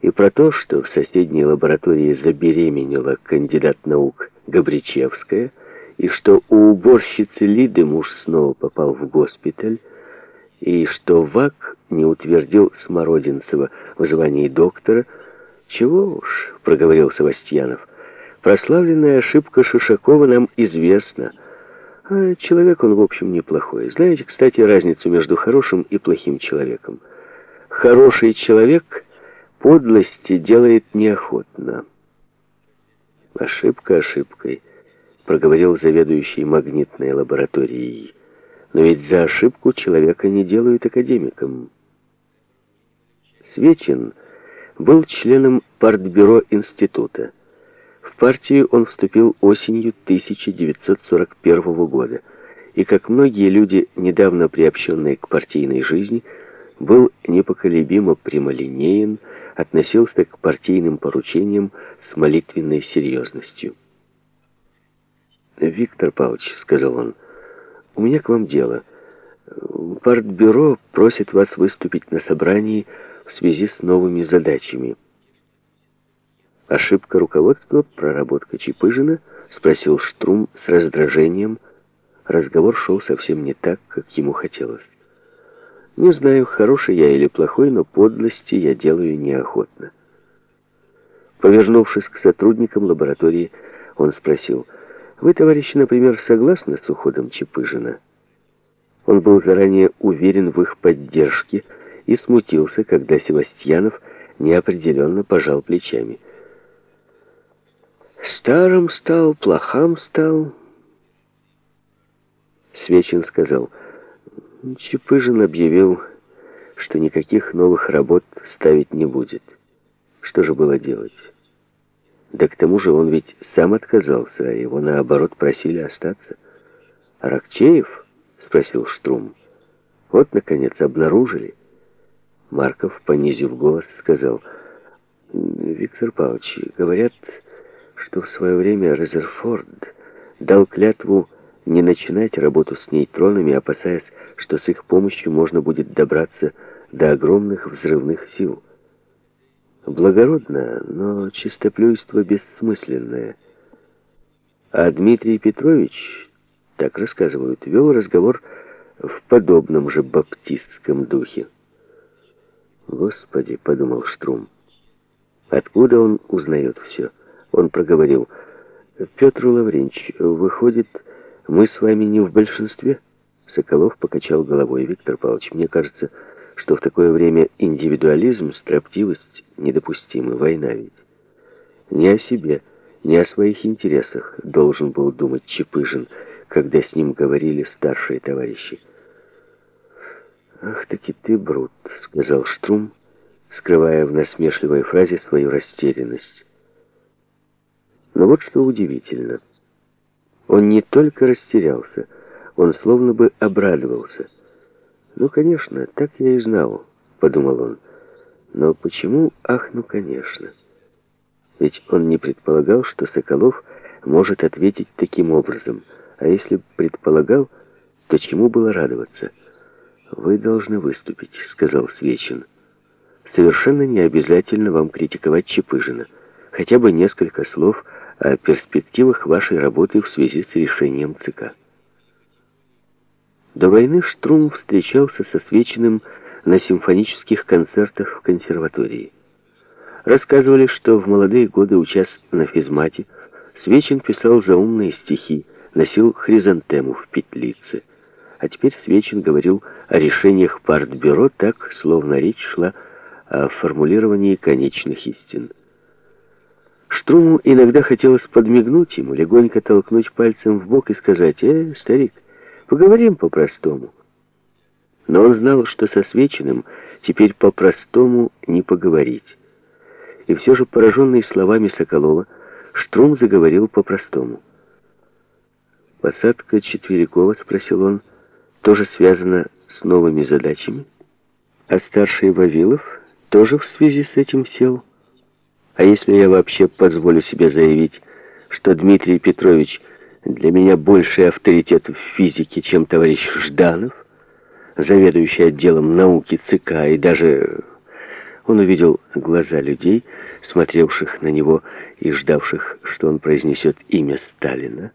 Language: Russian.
и про то, что в соседней лаборатории забеременела кандидат наук Габричевская, и что у уборщицы Лиды муж снова попал в госпиталь, и что ВАК не утвердил Смородинцева в звании доктора, «Чего уж», — проговорил Савастьянов, — «прославленная ошибка Шишакова нам известна, а человек он, в общем, неплохой. Знаете, кстати, разницу между хорошим и плохим человеком? Хороший человек подлости делает неохотно». «Ошибка ошибкой», — проговорил заведующий магнитной лабораторией. «Но ведь за ошибку человека не делают академиком». Свечин был членом партбюро института. В партию он вступил осенью 1941 года и, как многие люди, недавно приобщенные к партийной жизни, был непоколебимо прямолинеен, относился к партийным поручениям с молитвенной серьезностью. «Виктор Павлович», — сказал он, — «у меня к вам дело. Партбюро просит вас выступить на собрании в связи с новыми задачами». «Ошибка руководства, проработка Чепыжина?» — спросил Штрум с раздражением. Разговор шел совсем не так, как ему хотелось. «Не знаю, хороший я или плохой, но подлости я делаю неохотно». Повернувшись к сотрудникам лаборатории, он спросил, «Вы, товарищи, например, согласны с уходом Чепыжина?» Он был заранее уверен в их поддержке и смутился, когда Севастьянов неопределенно пожал плечами. «Старым стал, плохам стал». Свечин сказал, «Чепыжин объявил, что никаких новых работ ставить не будет. Что же было делать?» Да к тому же он ведь сам отказался, а его, наоборот, просили остаться. «Аракчеев?» — спросил Штрум. «Вот, наконец, обнаружили». Марков, понизив голос, сказал, «Виктор Павлович, говорят, что в свое время Резерфорд дал клятву не начинать работу с нейтронами, опасаясь, что с их помощью можно будет добраться до огромных взрывных сил». Благородно, но чистоплюйство бессмысленное. А Дмитрий Петрович, так рассказывают, вел разговор в подобном же баптистском духе. «Господи», — подумал Штрум, — «откуда он узнает все?» Он проговорил, «Петр Лавренч, выходит, мы с вами не в большинстве?» Соколов покачал головой. «Виктор Павлович, мне кажется, что в такое время индивидуализм, строптивость недопустимы. Война ведь. Не о себе, не о своих интересах должен был думать Чепыжин, когда с ним говорили старшие товарищи. «Ах, таки ты, Брут», — сказал Штрум, скрывая в насмешливой фразе свою растерянность. Но вот что удивительно. Он не только растерялся, он словно бы обрадовался — «Ну, конечно, так я и знал», — подумал он. «Но почему, ах, ну, конечно?» Ведь он не предполагал, что Соколов может ответить таким образом. А если предполагал, то чему было радоваться? «Вы должны выступить», — сказал Свечин. «Совершенно не обязательно вам критиковать Чепыжина. Хотя бы несколько слов о перспективах вашей работы в связи с решением ЦК». До войны Штрум встречался со Свечиным на симфонических концертах в консерватории. Рассказывали, что в молодые годы, учась на физмате, Свечин писал заумные стихи, носил хризантему в петлице. А теперь Свечин говорил о решениях партбюро так, словно речь шла о формулировании конечных истин. Штруму иногда хотелось подмигнуть ему, легонько толкнуть пальцем в бок и сказать «Э, старик, Поговорим по-простому. Но он знал, что со Свечиным теперь по-простому не поговорить. И все же, пораженный словами Соколова, Штрум заговорил по-простому. «Посадка Четверякова, — спросил он, — тоже связана с новыми задачами? А старший Вавилов тоже в связи с этим сел? А если я вообще позволю себе заявить, что Дмитрий Петрович — для меня больший авторитет в физике, чем товарищ Жданов, заведующий отделом науки ЦК и даже... Он увидел глаза людей, смотревших на него и ждавших, что он произнесет имя Сталина,